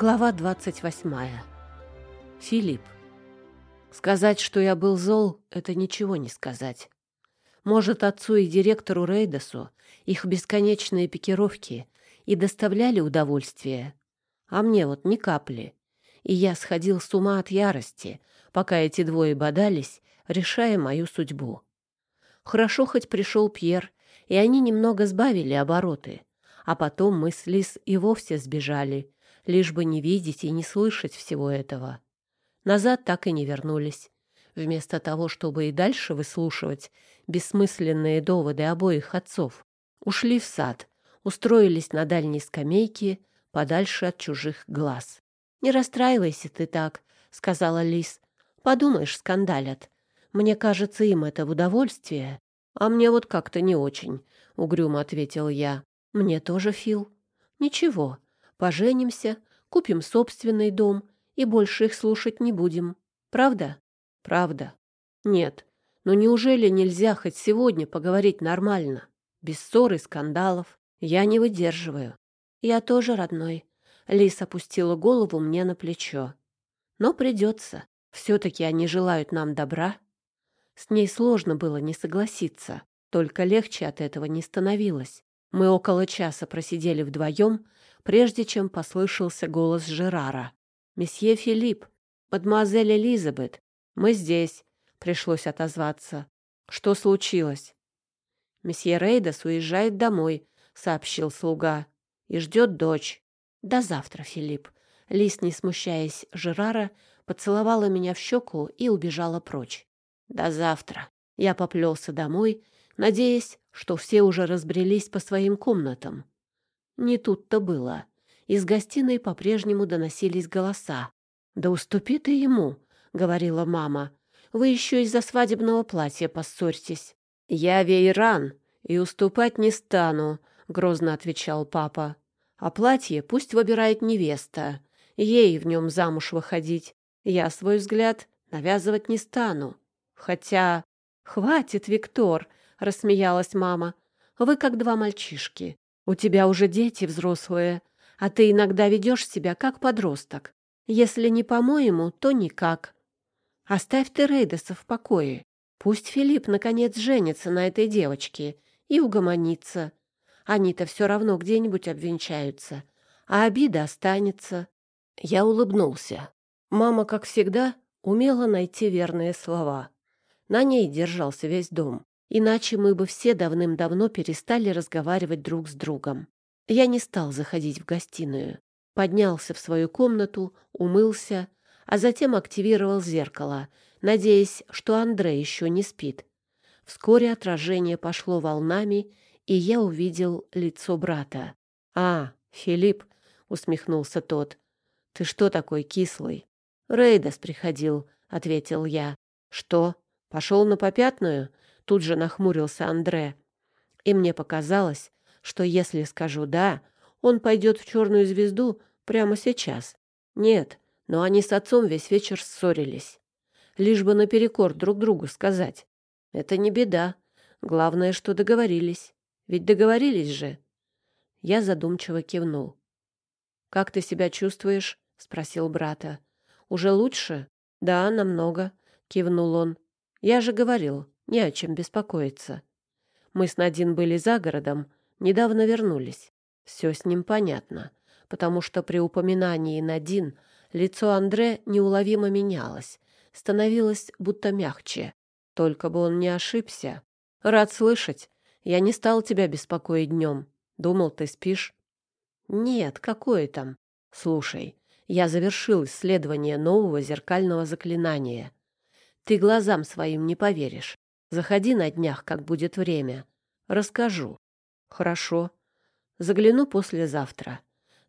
Глава 28. Филипп. Сказать, что я был зол, это ничего не сказать. Может, отцу и директору Рейдосу их бесконечные пикировки и доставляли удовольствие, а мне вот ни капли. И я сходил с ума от ярости, пока эти двое бодались, решая мою судьбу. Хорошо хоть пришел Пьер, и они немного сбавили обороты, а потом мы с Лис и вовсе сбежали — лишь бы не видеть и не слышать всего этого. Назад так и не вернулись. Вместо того, чтобы и дальше выслушивать бессмысленные доводы обоих отцов, ушли в сад, устроились на дальней скамейке, подальше от чужих глаз. «Не расстраивайся ты так», — сказала Лис. «Подумаешь, скандалят. Мне кажется, им это в удовольствие». «А мне вот как-то не очень», — угрюмо ответил я. «Мне тоже, Фил». «Ничего, Поженимся, купим собственный дом и больше их слушать не будем. Правда? Правда. Нет. Но неужели нельзя хоть сегодня поговорить нормально? Без ссор и скандалов. Я не выдерживаю. Я тоже, родной. Лис опустила голову мне на плечо. Но придется. Все-таки они желают нам добра. С ней сложно было не согласиться. Только легче от этого не становилось. Мы около часа просидели вдвоем, прежде чем послышался голос Жерара. «Месье Филипп, мадемуазель Элизабет, мы здесь», — пришлось отозваться. «Что случилось?» «Месье Рейдас уезжает домой», — сообщил слуга, — «и ждет дочь». «До завтра, Филипп». Лис, не смущаясь Жерара, поцеловала меня в щеку и убежала прочь. «До завтра». Я поплелся домой, надеясь, что все уже разбрелись по своим комнатам. Не тут-то было. Из гостиной по-прежнему доносились голоса. «Да уступи ты ему», — говорила мама. «Вы еще из-за свадебного платья поссорьтесь». «Я Вейран и уступать не стану», — грозно отвечал папа. «А платье пусть выбирает невеста. Ей в нем замуж выходить. Я свой взгляд навязывать не стану. Хотя...» «Хватит, Виктор», — рассмеялась мама. «Вы как два мальчишки. У тебя уже дети взрослые, а ты иногда ведешь себя как подросток. Если не по-моему, то никак. Оставь ты Рейдеса в покое. Пусть Филипп наконец женится на этой девочке и угомонится. Они-то все равно где-нибудь обвенчаются, а обида останется. Я улыбнулся. Мама, как всегда, умела найти верные слова. На ней держался весь дом. Иначе мы бы все давным-давно перестали разговаривать друг с другом. Я не стал заходить в гостиную. Поднялся в свою комнату, умылся, а затем активировал зеркало, надеясь, что Андрей еще не спит. Вскоре отражение пошло волнами, и я увидел лицо брата. «А, Филипп», — усмехнулся тот, — «ты что такой кислый?» «Рейдас приходил», — ответил я. «Что, пошел на попятную?» Тут же нахмурился Андре. И мне показалось, что если скажу «да», он пойдет в черную звезду прямо сейчас. Нет, но они с отцом весь вечер ссорились. Лишь бы наперекор друг другу сказать. Это не беда. Главное, что договорились. Ведь договорились же. Я задумчиво кивнул. «Как ты себя чувствуешь?» — спросил брата. «Уже лучше?» «Да, намного», — кивнул он. «Я же говорил, не о чем беспокоиться. Мы с Надин были за городом, недавно вернулись. Все с ним понятно, потому что при упоминании Надин лицо Андре неуловимо менялось, становилось будто мягче. Только бы он не ошибся. Рад слышать. Я не стал тебя беспокоить днем. Думал, ты спишь. Нет, какое там? Слушай, я завершил исследование нового зеркального заклинания. Ты глазам своим не поверишь. Заходи на днях, как будет время. Расскажу. Хорошо. Загляну послезавтра.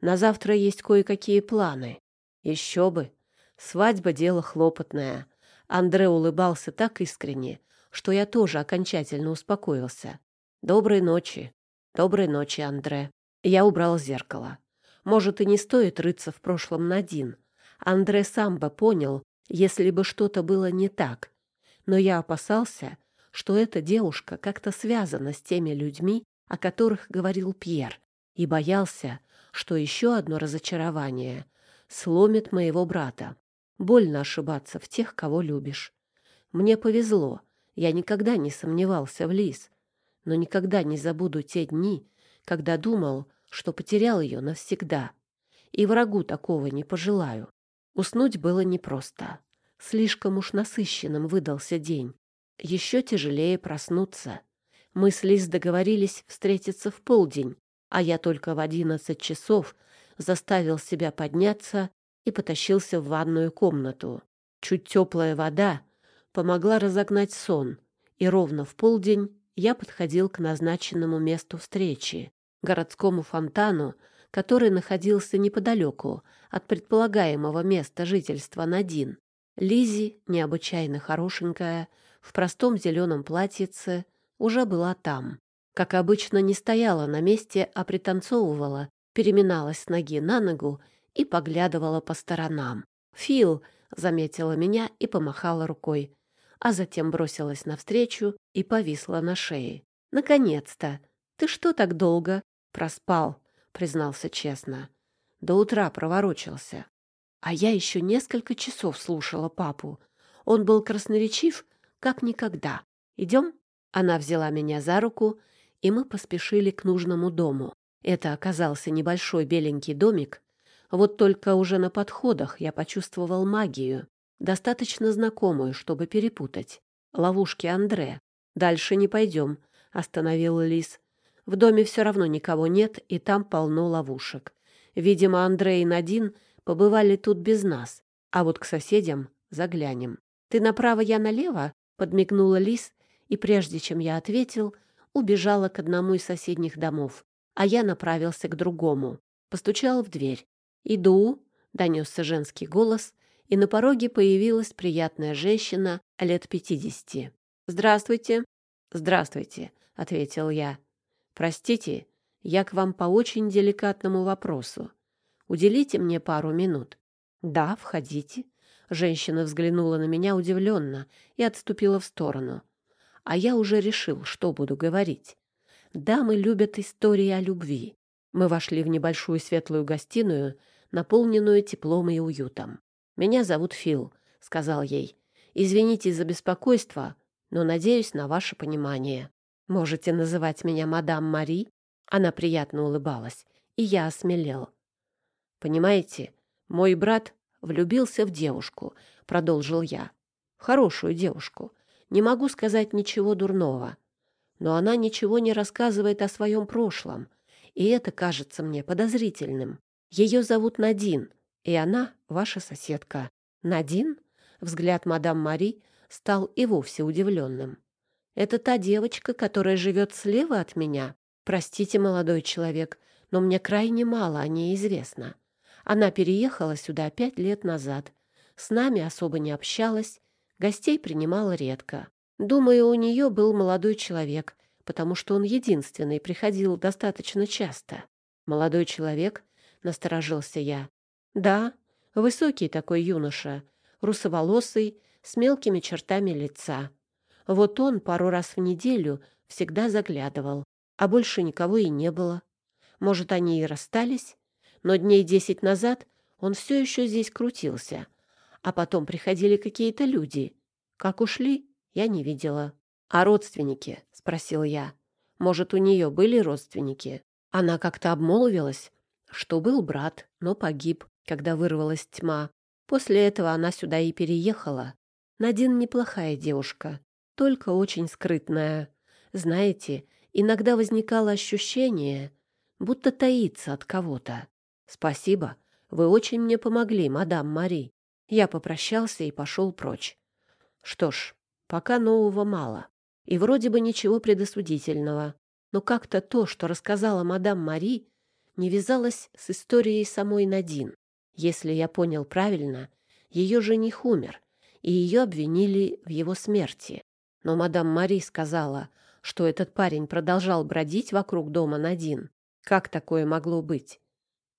На завтра есть кое-какие планы. Еще бы. Свадьба — дело хлопотное. Андре улыбался так искренне, что я тоже окончательно успокоился. Доброй ночи. Доброй ночи, Андре. Я убрал зеркало. Может, и не стоит рыться в прошлом Надин. Андре сам бы понял, если бы что-то было не так. Но я опасался, что эта девушка как-то связана с теми людьми, о которых говорил Пьер, и боялся, что еще одно разочарование сломит моего брата. Больно ошибаться в тех, кого любишь. Мне повезло, я никогда не сомневался в Лиз, но никогда не забуду те дни, когда думал, что потерял ее навсегда. И врагу такого не пожелаю. Уснуть было непросто. Слишком уж насыщенным выдался день. Еще тяжелее проснуться. Мы с Лиз договорились встретиться в полдень, а я только в одиннадцать часов заставил себя подняться и потащился в ванную комнату. Чуть теплая вода помогла разогнать сон, и ровно в полдень я подходил к назначенному месту встречи — городскому фонтану, который находился неподалеку от предполагаемого места жительства Надин. Лизи, необычайно хорошенькая, в простом зеленом платьице, уже была там. Как обычно, не стояла на месте, а пританцовывала, переминалась с ноги на ногу и поглядывала по сторонам. «Фил!» — заметила меня и помахала рукой, а затем бросилась навстречу и повисла на шее. «Наконец-то! Ты что так долго?» «Проспал», — признался честно. «До утра проворочился. А я еще несколько часов слушала папу. Он был красноречив, как никогда. Идем?» Она взяла меня за руку, и мы поспешили к нужному дому. Это оказался небольшой беленький домик. Вот только уже на подходах я почувствовал магию, достаточно знакомую, чтобы перепутать. Ловушки Андре. «Дальше не пойдем», — остановил Лис. «В доме все равно никого нет, и там полно ловушек. Видимо, Андрей и Надин побывали тут без нас, а вот к соседям заглянем. Ты направо, я налево?» — подмигнула Лис, и прежде чем я ответил, убежала к одному из соседних домов, а я направился к другому. Постучал в дверь. «Иду», — донесся женский голос, и на пороге появилась приятная женщина лет пятидесяти. «Здравствуйте». «Здравствуйте», — ответил я. «Простите, я к вам по очень деликатному вопросу. Уделите мне пару минут». «Да, входите». Женщина взглянула на меня удивленно и отступила в сторону. А я уже решил, что буду говорить. Дамы любят истории о любви. Мы вошли в небольшую светлую гостиную, наполненную теплом и уютом. «Меня зовут Фил», — сказал ей. «Извините за беспокойство, но надеюсь на ваше понимание. Можете называть меня мадам Мари?» Она приятно улыбалась, и я осмелел. «Понимаете, мой брат влюбился в девушку», — продолжил я. «Хорошую девушку. Не могу сказать ничего дурного. Но она ничего не рассказывает о своем прошлом, и это кажется мне подозрительным. Ее зовут Надин, и она ваша соседка. Надин? Взгляд мадам Мари стал и вовсе удивленным. Это та девочка, которая живет слева от меня? Простите, молодой человек, но мне крайне мало о ней известно. Она переехала сюда пять лет назад. С нами особо не общалась, гостей принимала редко. Думаю, у нее был молодой человек, потому что он единственный приходил достаточно часто. Молодой человек, насторожился я. Да, высокий такой юноша, русоволосый, с мелкими чертами лица. Вот он пару раз в неделю всегда заглядывал, а больше никого и не было. Может, они и расстались, но дней десять назад он все еще здесь крутился, а потом приходили какие-то люди. Как ушли, я не видела. «А родственники?» — спросил я. «Может, у нее были родственники?» Она как-то обмолвилась, что был брат, но погиб, когда вырвалась тьма. После этого она сюда и переехала. Надин неплохая девушка, только очень скрытная. Знаете, иногда возникало ощущение, будто таится от кого-то. Спасибо, вы очень мне помогли, мадам Мари. Я попрощался и пошел прочь. Что ж, пока нового мало. И вроде бы ничего предосудительного. Но как-то то, что рассказала мадам Мари, не вязалось с историей самой Надин. Если я понял правильно, ее жених умер, и ее обвинили в его смерти. Но мадам Мари сказала, что этот парень продолжал бродить вокруг дома Надин. Как такое могло быть?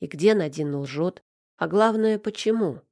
И где Надин лжет? А главное, почему?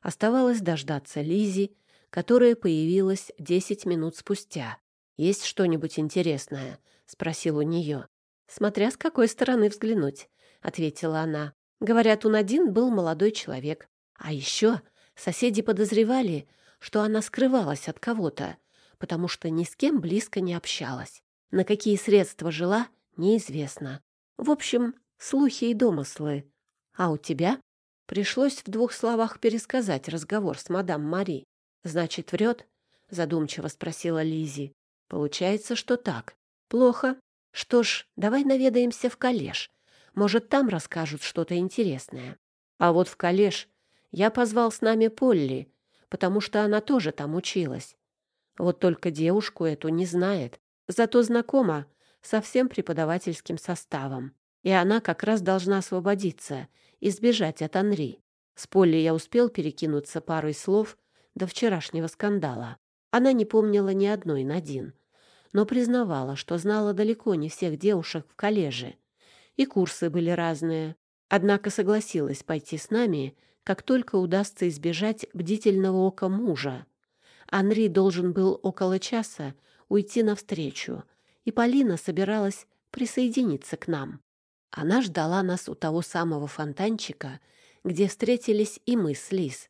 Оставалось дождаться Лизи, которая появилась десять минут спустя. «Есть что-нибудь интересное?» — спросил у нее. «Смотря с какой стороны взглянуть», — ответила она. Говорят, у Надин был молодой человек. А еще соседи подозревали, что она скрывалась от кого-то, потому что ни с кем близко не общалась. На какие средства жила, неизвестно. В общем, слухи и домыслы. А у тебя? Пришлось в двух словах пересказать разговор с мадам Мари. Значит, врет? Задумчиво спросила Лизи. Получается, что так. Плохо. Что ж, давай наведаемся в коллеж. Может, там расскажут что-то интересное. А вот в коллеж я позвал с нами Полли, потому что она тоже там училась. Вот только девушку эту не знает, зато знакома со всем преподавательским составом. И она как раз должна освободиться и сбежать от Анри. С Полли я успел перекинуться парой слов до вчерашнего скандала. Она не помнила ни одной Надин, но признавала, что знала далеко не всех девушек в коллеже. И курсы были разные. Однако согласилась пойти с нами, как только удастся избежать бдительного ока мужа. Анри должен был около часа уйти навстречу, и Полина собиралась присоединиться к нам. Она ждала нас у того самого фонтанчика, где встретились и мы с Лиз.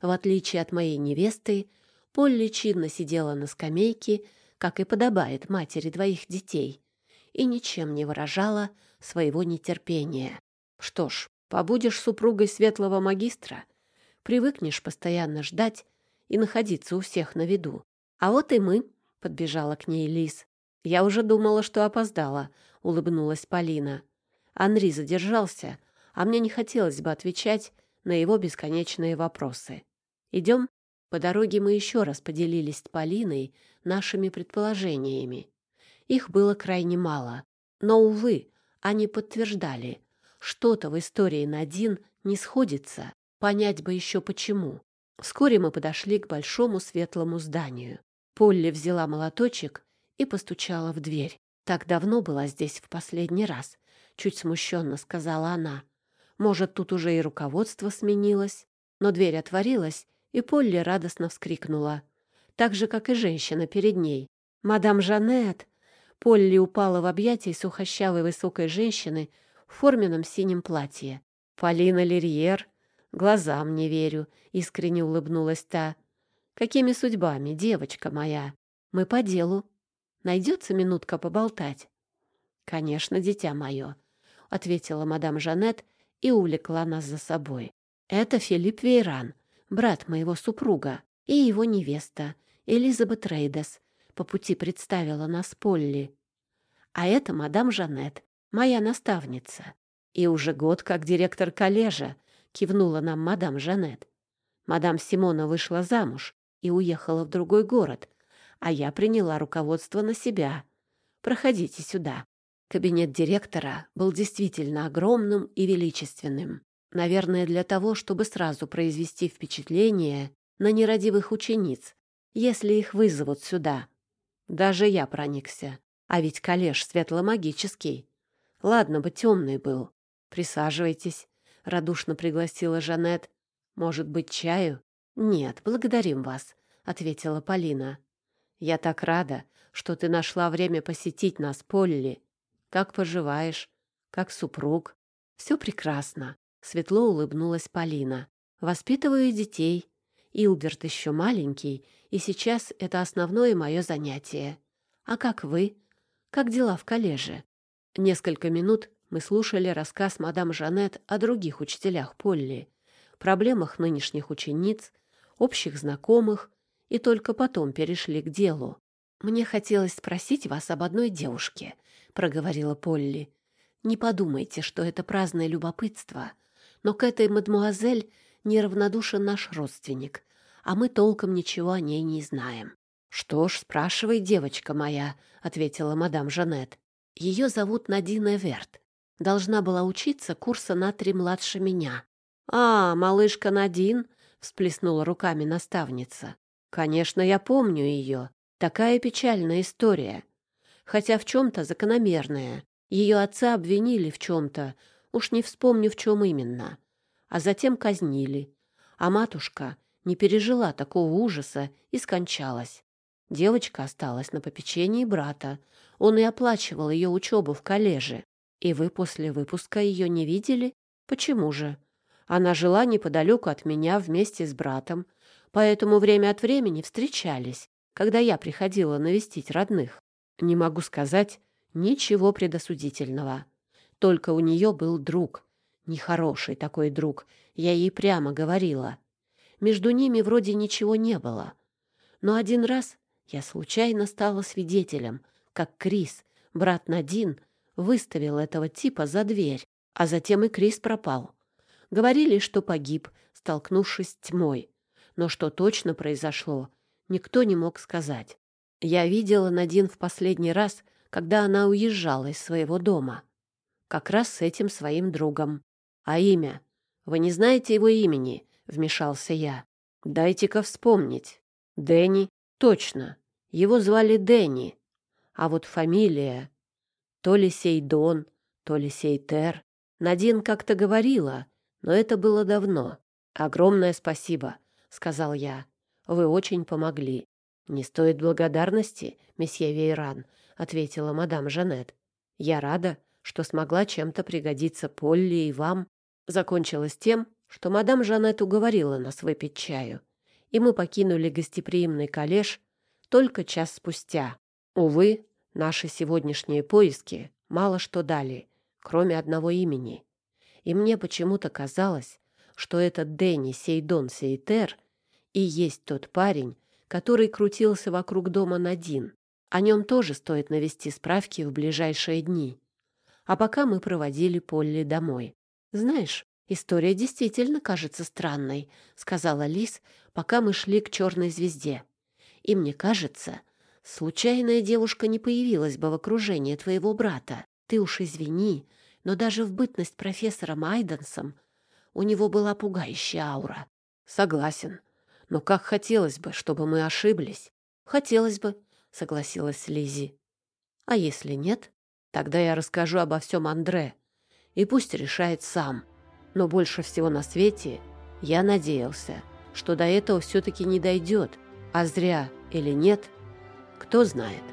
В отличие от моей невесты, Полли чинно сидела на скамейке, как и подобает матери двоих детей, и ничем не выражала своего нетерпения. Что ж, побудешь супругой светлого магистра, привыкнешь постоянно ждать и находиться у всех на виду. А вот и мы, — подбежала к ней Лиз. Я уже думала, что опоздала, — улыбнулась Полина. Анри задержался, а мне не хотелось бы отвечать на его бесконечные вопросы. Идем? По дороге мы еще раз поделились с Полиной нашими предположениями. Их было крайне мало, но, увы, они подтверждали, что-то в истории Надин не сходится, понять бы еще почему. Вскоре мы подошли к большому светлому зданию. Полли взяла молоточек и постучала в дверь. «Так давно была здесь в последний раз», — чуть смущенно сказала она. «Может, тут уже и руководство сменилось?» Но дверь отворилась, и Полли радостно вскрикнула. Так же, как и женщина перед ней. «Мадам Жанет!» Полли упала в объятия сухощавой высокой женщины в форменном синем платье. «Полина Лерьер!» «Глазам не верю», — искренне улыбнулась та. «Какими судьбами, девочка моя? Мы по делу. Найдется минутка поболтать?» «Конечно, дитя мое», — ответила мадам Жанет и увлекла нас за собой. «Это Филипп Вейран, брат моего супруга, и его невеста, Элизабет Рейдес, по пути представила нас Полли. А это мадам Жанет, моя наставница. И уже год как директор коллежа, кивнула нам мадам Жанет. Мадам Симона вышла замуж и уехала в другой город, а я приняла руководство на себя. Проходите сюда. Кабинет директора был действительно огромным и величественным. Наверное, для того, чтобы сразу произвести впечатление на нерадивых учениц, если их вызовут сюда. Даже я проникся. А ведь коллеж светломагический. Ладно бы темный был. Присаживайтесь, — радушно пригласила Жанет. Может быть, чаю? Нет, благодарим вас, — ответила Полина. Я так рада, что ты нашла время посетить нас, Полли. Как поживаешь? Как супруг? Все прекрасно. Светло улыбнулась Полина. Воспитываю детей. Илберт еще маленький, и сейчас это основное мое занятие. А как вы? Как дела в коллеже? Несколько минут мы слушали рассказ мадам Жанет о других учителях Полли, проблемах нынешних учениц, общих знакомых, и только потом перешли к делу. «Мне хотелось спросить вас об одной девушке», — проговорила Полли. «Не подумайте, что это праздное любопытство, но к этой мадмуазель неравнодушен наш родственник, а мы толком ничего о ней не знаем. «Что ж, спрашивай, девочка моя», — ответила мадам Жанет. «Ее зовут Надина Верт. Должна была учиться курса на три младше меня». «А, малышка Надин», — всплеснула руками наставница. «Конечно, я помню ее. Такая печальная история. Хотя в чем-то закономерная. Ее отца обвинили в чем-то, уж не вспомню, в чем именно. А затем казнили. А матушка не пережила такого ужаса и скончалась. Девочка осталась на попечении брата. Он и оплачивал ее учебу в коллеже. И вы после выпуска ее не видели? Почему же? Она жила неподалеку от меня вместе с братом, поэтому время от времени встречались, когда я приходила навестить родных. Не могу сказать ничего предосудительного. Только у нее был друг. Нехороший такой друг. Я ей прямо говорила. Между ними вроде ничего не было. Но один раз я случайно стала свидетелем, как Крис, брат Надин, выставил этого типа за дверь, а затем и Крис пропал. Говорили, что погиб, столкнувшись с тьмой. Но что точно произошло, никто не мог сказать. Я видела Надин в последний раз, когда она уезжала из своего дома. Как раз с этим своим другом. А имя? Вы не знаете его имени? Вмешался я. Дайте-ка вспомнить. Дэнни? Точно. Его звали Дэнни. А вот фамилия... То ли Сейдон, то ли Сейтер. Надин как-то говорила, но это было давно. «Огромное спасибо», — сказал я. «Вы очень помогли». «Не стоит благодарности, месье Вейран», — ответила мадам Жанет. «Я рада, что смогла чем-то пригодиться Полли и вам». Закончилось тем, что мадам Жанет уговорила нас выпить чаю, и мы покинули гостеприимный коллеж только час спустя. Увы, наши сегодняшние поиски мало что дали, кроме одного имени и мне почему-то казалось, что этот Дэнни Сейдон Сейтер и есть тот парень, который крутился вокруг дома Надин. О нем тоже стоит навести справки в ближайшие дни. А пока мы проводили Полли домой. «Знаешь, история действительно кажется странной», — сказала Лис, пока мы шли к черной звезде. «И мне кажется, случайная девушка не появилась бы в окружении твоего брата. Ты уж извини, но даже в бытность профессором Айденсом у него была пугающая аура. Согласен. Но как хотелось бы, чтобы мы ошиблись. Хотелось бы, согласилась Лизи. А если нет, тогда я расскажу обо всем Андре. И пусть решает сам. Но больше всего на свете я надеялся, что до этого все-таки не дойдет. А зря или нет, кто знает.